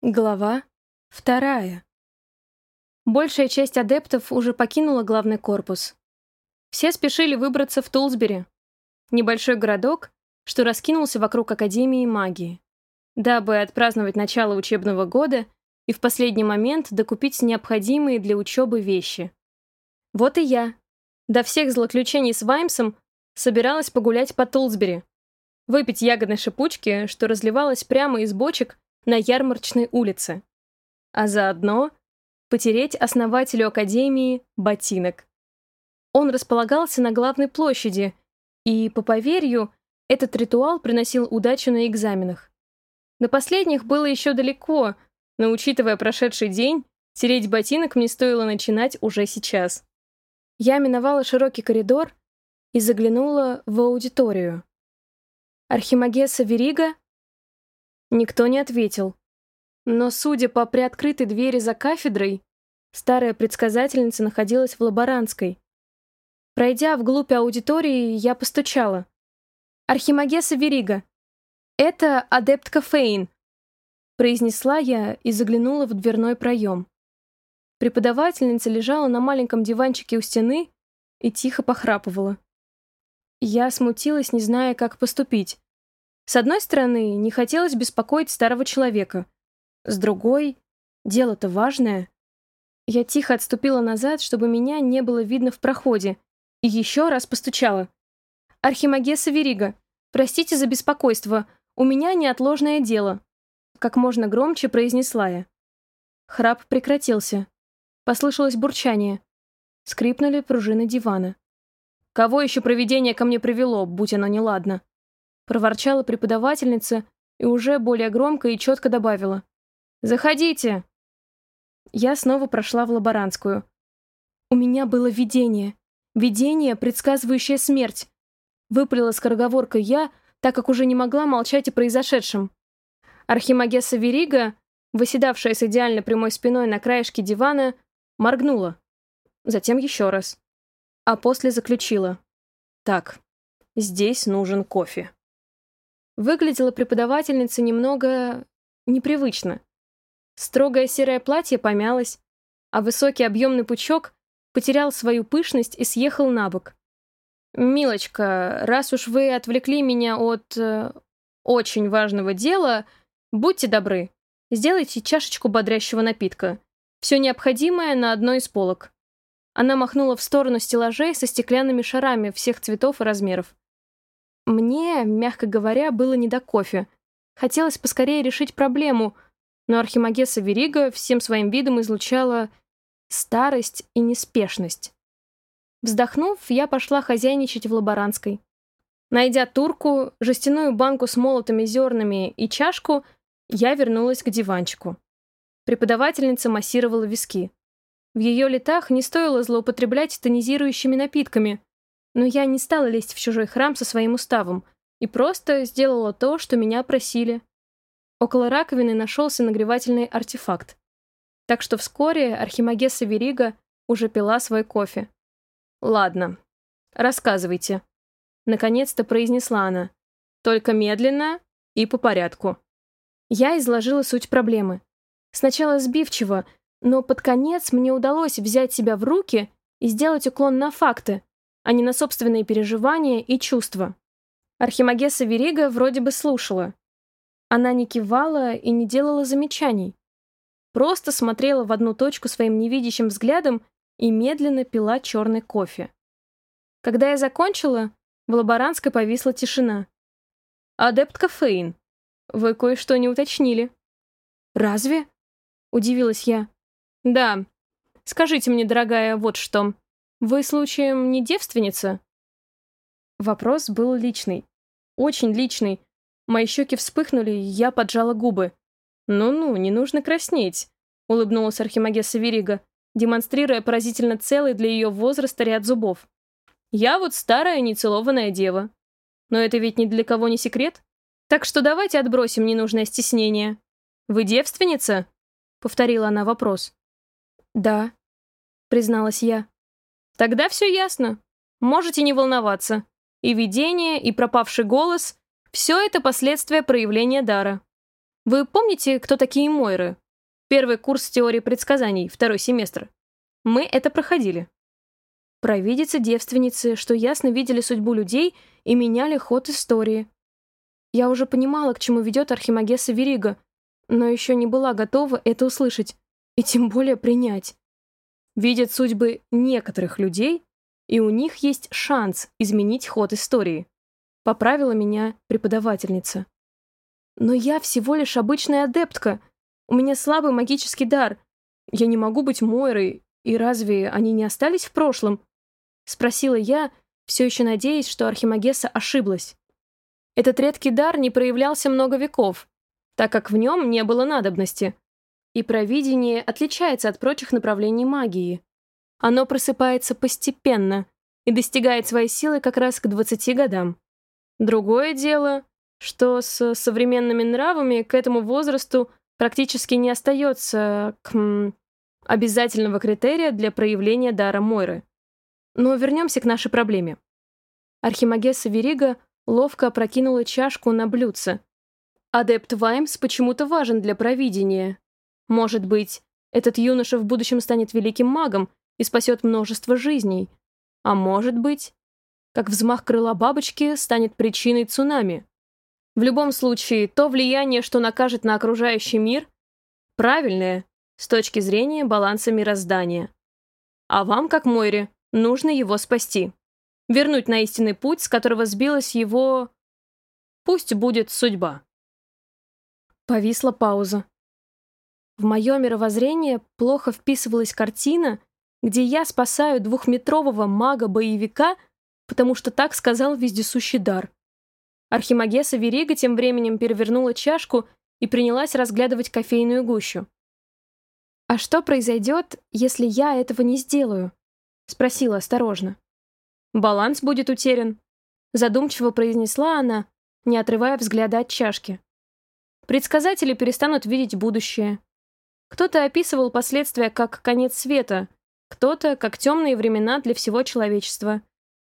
Глава вторая. Большая часть адептов уже покинула главный корпус. Все спешили выбраться в Тулсбери, небольшой городок, что раскинулся вокруг Академии магии, дабы отпраздновать начало учебного года и в последний момент докупить необходимые для учебы вещи. Вот и я, до всех злоключений с Ваймсом, собиралась погулять по Тулсбери, выпить ягодной шипучки, что разливалась прямо из бочек на ярмарочной улице, а заодно потереть основателю Академии ботинок. Он располагался на главной площади, и, по поверью, этот ритуал приносил удачу на экзаменах. На последних было еще далеко, но, учитывая прошедший день, тереть ботинок мне стоило начинать уже сейчас. Я миновала широкий коридор и заглянула в аудиторию. Архимагеса Верига Никто не ответил. Но, судя по приоткрытой двери за кафедрой, старая предсказательница находилась в лаборантской. Пройдя вглубь аудитории, я постучала. «Архимагеса Верига, это адептка Фейн», произнесла я и заглянула в дверной проем. Преподавательница лежала на маленьком диванчике у стены и тихо похрапывала. Я смутилась, не зная, как поступить. С одной стороны, не хотелось беспокоить старого человека. С другой, дело-то важное. Я тихо отступила назад, чтобы меня не было видно в проходе, и еще раз постучала. «Архимагеса Верига, простите за беспокойство, у меня неотложное дело», как можно громче произнесла я. Храп прекратился. Послышалось бурчание. Скрипнули пружины дивана. «Кого еще провидение ко мне привело, будь оно неладно?» Проворчала преподавательница и уже более громко и четко добавила. «Заходите!» Я снова прошла в лаборантскую. У меня было видение. Видение, предсказывающее смерть. Выпалила скороговоркой я, так как уже не могла молчать о произошедшем. Архимагесса Верига, выседавшая с идеально прямой спиной на краешке дивана, моргнула. Затем еще раз. А после заключила. «Так, здесь нужен кофе». Выглядела преподавательница немного... непривычно. Строгое серое платье помялось, а высокий объемный пучок потерял свою пышность и съехал на бок. «Милочка, раз уж вы отвлекли меня от... Э, очень важного дела, будьте добры, сделайте чашечку бодрящего напитка. Все необходимое на одной из полок». Она махнула в сторону стеллажей со стеклянными шарами всех цветов и размеров. Мне, мягко говоря, было не до кофе. Хотелось поскорее решить проблему, но Архимагеса Верига всем своим видом излучала старость и неспешность. Вздохнув, я пошла хозяйничать в лаборантской. Найдя турку, жестяную банку с молотыми зернами и чашку, я вернулась к диванчику. Преподавательница массировала виски. В ее летах не стоило злоупотреблять тонизирующими напитками, но я не стала лезть в чужой храм со своим уставом и просто сделала то, что меня просили. Около раковины нашелся нагревательный артефакт. Так что вскоре Архимагесса Верига уже пила свой кофе. «Ладно, рассказывайте», — наконец-то произнесла она. «Только медленно и по порядку». Я изложила суть проблемы. Сначала сбивчиво, но под конец мне удалось взять себя в руки и сделать уклон на факты, а не на собственные переживания и чувства. Архимагесса Верига вроде бы слушала. Она не кивала и не делала замечаний. Просто смотрела в одну точку своим невидящим взглядом и медленно пила черный кофе. Когда я закончила, в лаборантской повисла тишина. «Адептка Фейн, вы кое-что не уточнили». «Разве?» — удивилась я. «Да. Скажите мне, дорогая, вот что. «Вы, случаем, не девственница?» Вопрос был личный. Очень личный. Мои щеки вспыхнули, я поджала губы. «Ну-ну, не нужно краснеть», — улыбнулась Архимагесса Верига, демонстрируя поразительно целый для ее возраста ряд зубов. «Я вот старая нецелованная дева. Но это ведь ни для кого не секрет. Так что давайте отбросим ненужное стеснение. Вы девственница?» — повторила она вопрос. «Да», — призналась я. Тогда все ясно. Можете не волноваться. И видение, и пропавший голос — все это последствия проявления дара. Вы помните, кто такие Мойры? Первый курс теории предсказаний, второй семестр. Мы это проходили. Провидицы-девственницы, что ясно видели судьбу людей и меняли ход истории. Я уже понимала, к чему ведет Архимагеса Верига, но еще не была готова это услышать, и тем более принять. Видят судьбы некоторых людей, и у них есть шанс изменить ход истории. Поправила меня преподавательница. Но я всего лишь обычная адептка. У меня слабый магический дар. Я не могу быть Мойрой, и разве они не остались в прошлом? Спросила я, все еще надеясь, что Архимагеса ошиблась. Этот редкий дар не проявлялся много веков, так как в нем не было надобности. И провидение отличается от прочих направлений магии. Оно просыпается постепенно и достигает своей силы как раз к 20 годам. Другое дело, что с современными нравами к этому возрасту практически не остается к, обязательного критерия для проявления дара Мойры. Но вернемся к нашей проблеме. Архимагесса Верига ловко опрокинула чашку на блюдце. Адепт Ваймс почему-то важен для провидения. Может быть, этот юноша в будущем станет великим магом и спасет множество жизней. А может быть, как взмах крыла бабочки станет причиной цунами. В любом случае, то влияние, что накажет на окружающий мир, правильное с точки зрения баланса мироздания. А вам, как Мойре, нужно его спасти. Вернуть на истинный путь, с которого сбилась его... Пусть будет судьба. Повисла пауза. В мое мировоззрение плохо вписывалась картина, где я спасаю двухметрового мага-боевика, потому что так сказал вездесущий дар. Архимагеса Верига тем временем перевернула чашку и принялась разглядывать кофейную гущу. «А что произойдет, если я этого не сделаю?» — спросила осторожно. «Баланс будет утерян», — задумчиво произнесла она, не отрывая взгляда от чашки. «Предсказатели перестанут видеть будущее. Кто-то описывал последствия как конец света, кто-то как темные времена для всего человечества.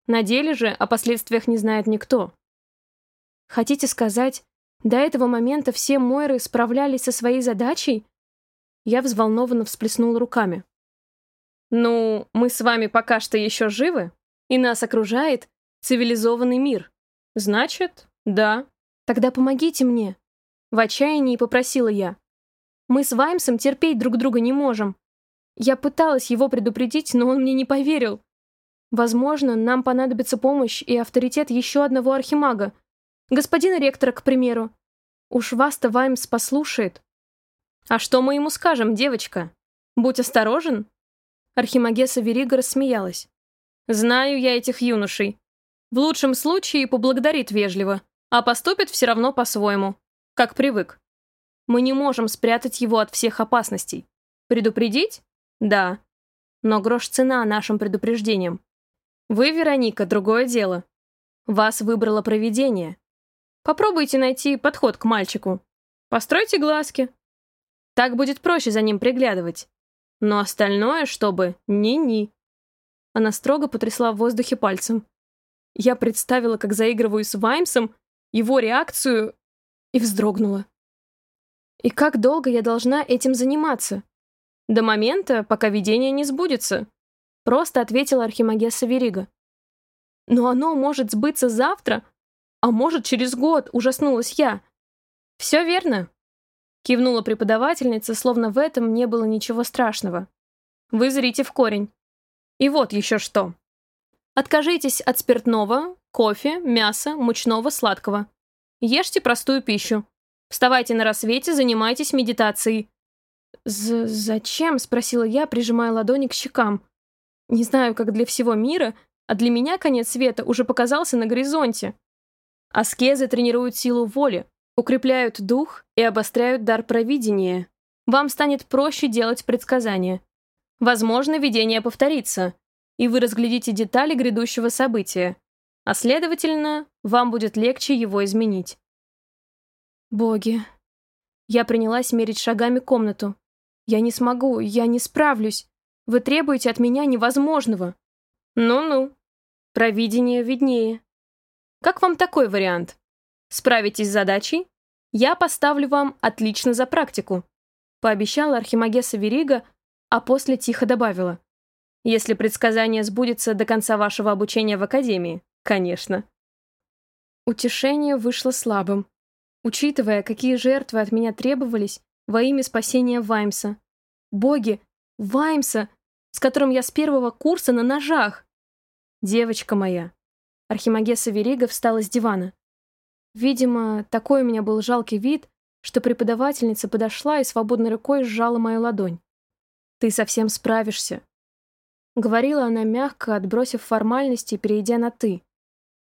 На деле же о последствиях не знает никто. Хотите сказать, до этого момента все Мойры справлялись со своей задачей? Я взволнованно всплеснула руками. Ну, мы с вами пока что еще живы, и нас окружает цивилизованный мир. Значит, да. Тогда помогите мне. В отчаянии попросила я. Мы с Ваймсом терпеть друг друга не можем. Я пыталась его предупредить, но он мне не поверил. Возможно, нам понадобится помощь и авторитет еще одного архимага, Господина ректора, к примеру. Уж вас-то Ваймс послушает. А что мы ему скажем, девочка? Будь осторожен. Архимагеса Верига рассмеялась. Знаю я этих юношей. В лучшем случае поблагодарит вежливо, а поступит все равно по-своему, как привык. Мы не можем спрятать его от всех опасностей. Предупредить? Да. Но грош цена нашим предупреждениям. Вы, Вероника, другое дело. Вас выбрало провидение. Попробуйте найти подход к мальчику. Постройте глазки. Так будет проще за ним приглядывать. Но остальное, чтобы ни-ни. Она строго потрясла в воздухе пальцем. Я представила, как заигрываю с Ваймсом, его реакцию, и вздрогнула. И как долго я должна этим заниматься? До момента, пока видение не сбудется. Просто ответила Архимагесса Верига. Но оно может сбыться завтра, а может, через год, ужаснулась я. Все верно. Кивнула преподавательница, словно в этом не было ничего страшного. Вы зрите в корень. И вот еще что. Откажитесь от спиртного, кофе, мяса, мучного, сладкого. Ешьте простую пищу. Вставайте на рассвете, занимайтесь медитацией. З «Зачем?» — спросила я, прижимая ладони к щекам. Не знаю, как для всего мира, а для меня конец света уже показался на горизонте. Аскезы тренируют силу воли, укрепляют дух и обостряют дар провидения. Вам станет проще делать предсказания. Возможно, видение повторится, и вы разглядите детали грядущего события, а следовательно, вам будет легче его изменить. Боги. Я принялась мерить шагами комнату. Я не смогу, я не справлюсь. Вы требуете от меня невозможного. Ну-ну. Провидение виднее. Как вам такой вариант? Справитесь с задачей? я поставлю вам отлично за практику», пообещала Архимагеса Верига, а после тихо добавила. «Если предсказание сбудется до конца вашего обучения в Академии, конечно». Утешение вышло слабым, учитывая, какие жертвы от меня требовались во имя спасения Ваймса. Боги, Ваймса, с которым я с первого курса на ножах. Девочка моя. Архимагеса Верига встала с дивана. Видимо, такой у меня был жалкий вид, что преподавательница подошла и свободной рукой сжала мою ладонь. «Ты совсем справишься», — говорила она мягко, отбросив формальности и перейдя на «ты».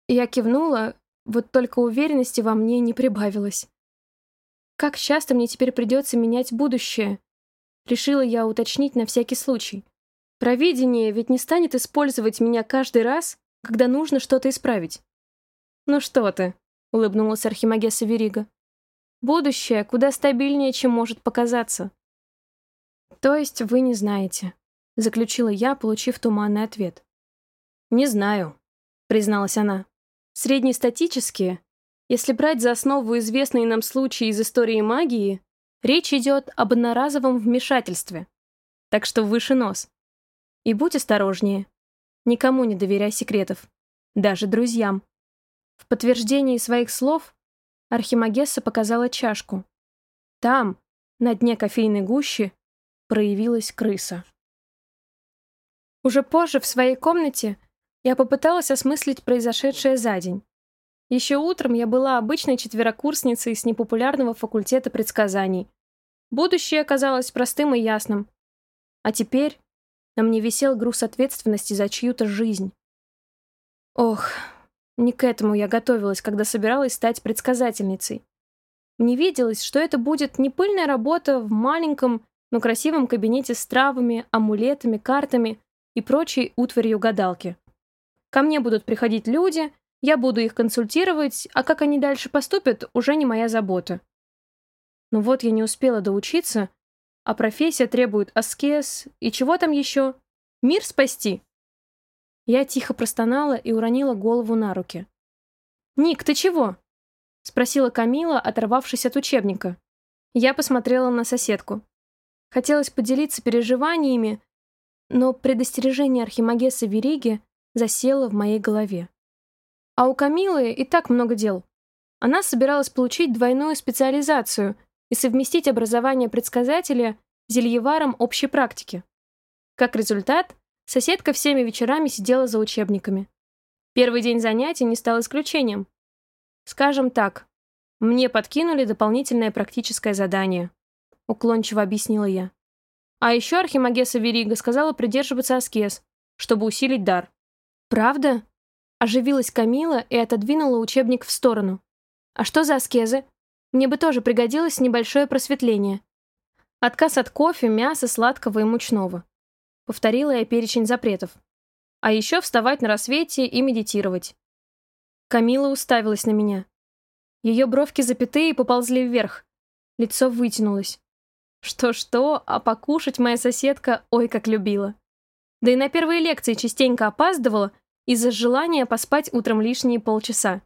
Я кивнула, вот только уверенности во мне не прибавилось. Как часто мне теперь придется менять будущее? Решила я уточнить на всякий случай. Провидение ведь не станет использовать меня каждый раз, когда нужно что-то исправить. «Ну что ты», — улыбнулась Архимагеса Верига. «Будущее куда стабильнее, чем может показаться». «То есть вы не знаете», — заключила я, получив туманный ответ. «Не знаю», — призналась она. «Среднестатические, если брать за основу известные нам случаи из истории магии, речь идет об одноразовом вмешательстве. Так что выше нос. И будь осторожнее. Никому не доверяй секретов. Даже друзьям. В подтверждении своих слов Архимагесса показала чашку. Там, на дне кофейной гущи, проявилась крыса. Уже позже в своей комнате я попыталась осмыслить произошедшее за день. Еще утром я была обычной четверокурсницей с непопулярного факультета предсказаний. Будущее оказалось простым и ясным. А теперь на мне висел груз ответственности за чью-то жизнь. Ох, не к этому я готовилась, когда собиралась стать предсказательницей. Мне виделось, что это будет не пыльная работа в маленьком, но красивом кабинете с травами, амулетами, картами и прочей утварью гадалки. Ко мне будут приходить люди, я буду их консультировать, а как они дальше поступят, уже не моя забота. Но вот я не успела доучиться, а профессия требует аскез и чего там еще? Мир спасти. Я тихо простонала и уронила голову на руки. «Ник, ты чего?» — спросила Камила, оторвавшись от учебника. Я посмотрела на соседку. Хотелось поделиться переживаниями, но предостережение Архимагеса Вериги засело в моей голове. А у Камилы и так много дел. Она собиралась получить двойную специализацию и совместить образование предсказателя с зельеваром общей практики. Как результат, Соседка всеми вечерами сидела за учебниками. Первый день занятий не стал исключением. Скажем так, мне подкинули дополнительное практическое задание. Уклончиво объяснила я. А еще Архимагеса Верига сказала придерживаться аскез, чтобы усилить дар. «Правда?» Оживилась Камила и отодвинула учебник в сторону. «А что за аскезы? Мне бы тоже пригодилось небольшое просветление. Отказ от кофе, мяса, сладкого и мучного. Повторила я перечень запретов. А еще вставать на рассвете и медитировать. Камила уставилась на меня. Ее бровки запятые поползли вверх. Лицо вытянулось. Что-что, а покушать моя соседка ой как любила. Да и на первые лекции частенько опаздывала из-за желания поспать утром лишние полчаса.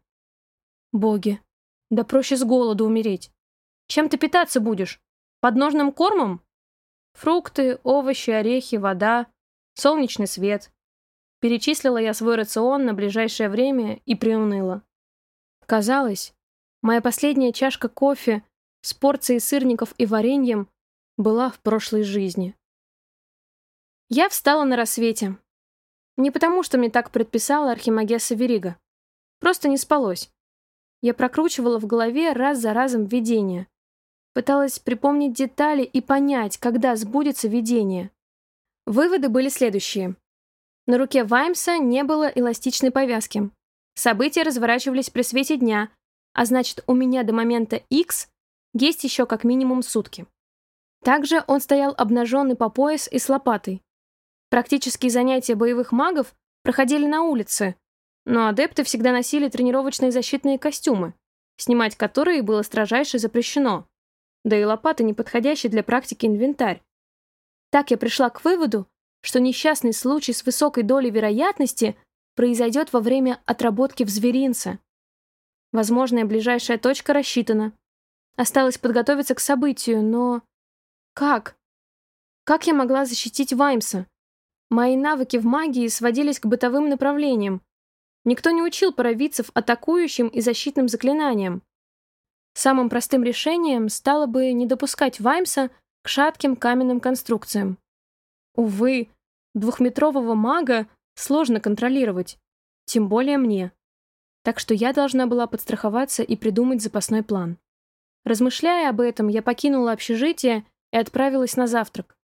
Боги, да проще с голоду умереть. Чем ты питаться будешь? Подножным кормом? Фрукты, овощи, орехи, вода, солнечный свет. Перечислила я свой рацион на ближайшее время и приуныла. Казалось, моя последняя чашка кофе с порцией сырников и вареньем была в прошлой жизни. Я встала на рассвете. Не потому, что мне так предписала Архимагеса Верига. Просто не спалось. Я прокручивала в голове раз за разом видение. Пыталась припомнить детали и понять, когда сбудется видение. Выводы были следующие. На руке Ваймса не было эластичной повязки. События разворачивались при свете дня, а значит, у меня до момента X есть еще как минимум сутки. Также он стоял обнаженный по пояс и с лопатой. Практические занятия боевых магов проходили на улице, но адепты всегда носили тренировочные защитные костюмы, снимать которые было строжайше запрещено да и лопата неподходящий для практики инвентарь. Так я пришла к выводу, что несчастный случай с высокой долей вероятности произойдет во время отработки в зверинце. Возможная ближайшая точка рассчитана. Осталось подготовиться к событию, но... Как? Как я могла защитить Ваймса? Мои навыки в магии сводились к бытовым направлениям. Никто не учил паровицев атакующим и защитным заклинаниям. Самым простым решением стало бы не допускать Ваймса к шатким каменным конструкциям. Увы, двухметрового мага сложно контролировать, тем более мне. Так что я должна была подстраховаться и придумать запасной план. Размышляя об этом, я покинула общежитие и отправилась на завтрак.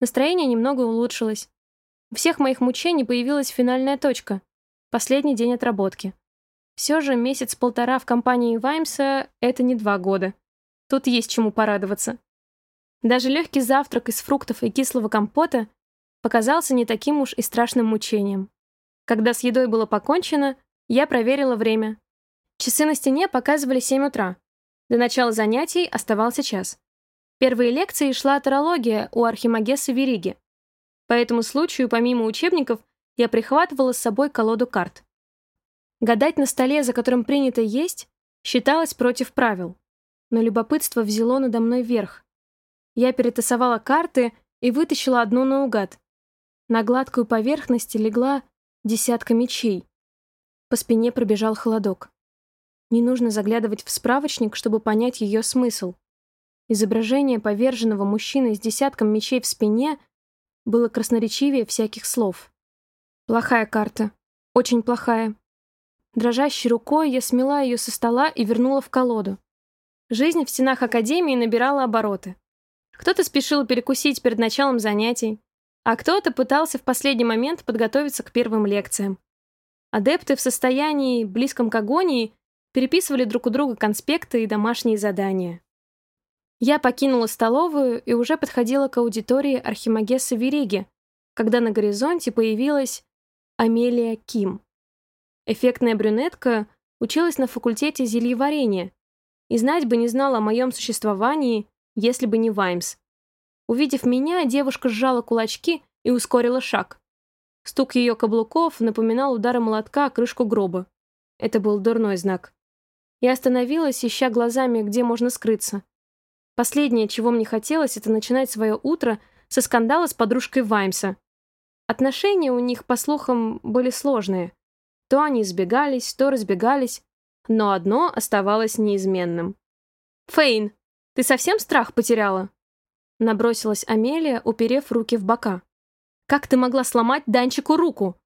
Настроение немного улучшилось. Всех моих мучений появилась финальная точка — последний день отработки. Все же месяц-полтора в компании Ваймса — это не два года. Тут есть чему порадоваться. Даже легкий завтрак из фруктов и кислого компота показался не таким уж и страшным мучением. Когда с едой было покончено, я проверила время. Часы на стене показывали 7 утра. До начала занятий оставался час. Первые лекции шла тарология у архимагесса Вериги. По этому случаю, помимо учебников, я прихватывала с собой колоду карт. Гадать на столе, за которым принято есть, считалось против правил. Но любопытство взяло надо мной верх. Я перетасовала карты и вытащила одну наугад. На гладкую поверхность легла десятка мечей. По спине пробежал холодок. Не нужно заглядывать в справочник, чтобы понять ее смысл. Изображение поверженного мужчины с десятком мечей в спине было красноречивее всяких слов. Плохая карта. Очень плохая. Дрожащей рукой я смела ее со стола и вернула в колоду. Жизнь в стенах Академии набирала обороты. Кто-то спешил перекусить перед началом занятий, а кто-то пытался в последний момент подготовиться к первым лекциям. Адепты в состоянии, близком к агонии, переписывали друг у друга конспекты и домашние задания. Я покинула столовую и уже подходила к аудитории Архимагесса Вериги, когда на горизонте появилась Амелия Ким. Эффектная брюнетка училась на факультете зельеварения и знать бы не знала о моем существовании, если бы не Ваймс. Увидев меня, девушка сжала кулачки и ускорила шаг. Стук ее каблуков напоминал удары молотка о крышку гроба. Это был дурной знак. Я остановилась, ища глазами, где можно скрыться. Последнее, чего мне хотелось, это начинать свое утро со скандала с подружкой Ваймса. Отношения у них, по слухам, были сложные. То они избегались, то разбегались, но одно оставалось неизменным. «Фейн!» «Ты совсем страх потеряла?» Набросилась Амелия, уперев руки в бока. «Как ты могла сломать Данчику руку?»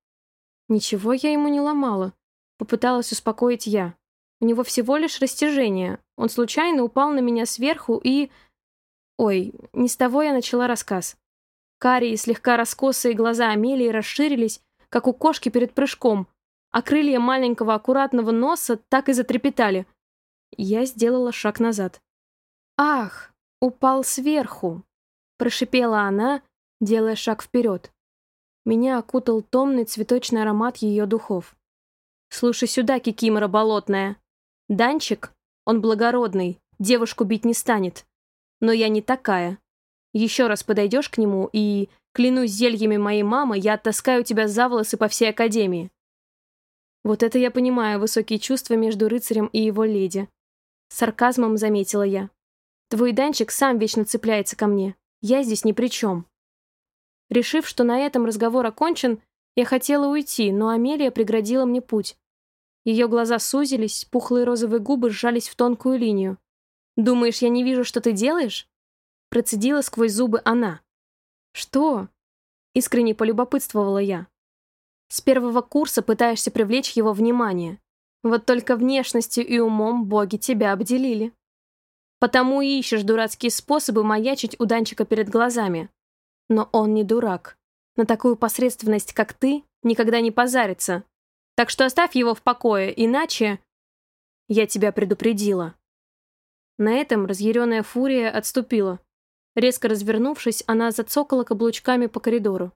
«Ничего я ему не ломала», — попыталась успокоить я. «У него всего лишь растяжение. Он случайно упал на меня сверху и...» Ой, не с того я начала рассказ. Карие, слегка раскосые глаза Амелии расширились, как у кошки перед прыжком, а крылья маленького аккуратного носа так и затрепетали. Я сделала шаг назад. «Ах, упал сверху!» — прошипела она, делая шаг вперед. Меня окутал томный цветочный аромат ее духов. «Слушай сюда, кикимора болотная. Данчик, он благородный, девушку бить не станет. Но я не такая. Еще раз подойдешь к нему и, клянусь зельями моей мамы, я оттаскаю тебя за волосы по всей академии». Вот это я понимаю высокие чувства между рыцарем и его леди. Сарказмом заметила я. Твой Данчик сам вечно цепляется ко мне. Я здесь ни при чем. Решив, что на этом разговор окончен, я хотела уйти, но Амелия преградила мне путь. Ее глаза сузились, пухлые розовые губы сжались в тонкую линию. «Думаешь, я не вижу, что ты делаешь?» Процедила сквозь зубы она. «Что?» Искренне полюбопытствовала я. «С первого курса пытаешься привлечь его внимание. Вот только внешностью и умом боги тебя обделили». Потому и ищешь дурацкие способы маячить у Данчика перед глазами. Но он не дурак. На такую посредственность, как ты, никогда не позарится. Так что оставь его в покое, иначе... Я тебя предупредила. На этом разъяренная фурия отступила. Резко развернувшись, она зацокала каблучками по коридору.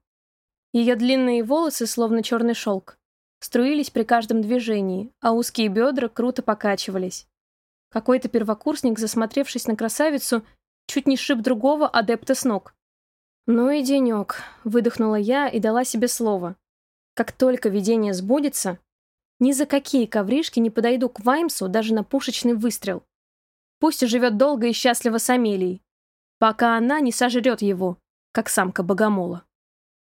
Ее длинные волосы, словно черный шелк, струились при каждом движении, а узкие бедра круто покачивались. Какой-то первокурсник, засмотревшись на красавицу, чуть не шиб другого адепта с ног. «Ну и денек», — выдохнула я и дала себе слово. «Как только видение сбудется, ни за какие ковришки не подойду к Ваймсу даже на пушечный выстрел». Пусть живет долго и счастливо с Амелией, пока она не сожрет его, как самка богомола.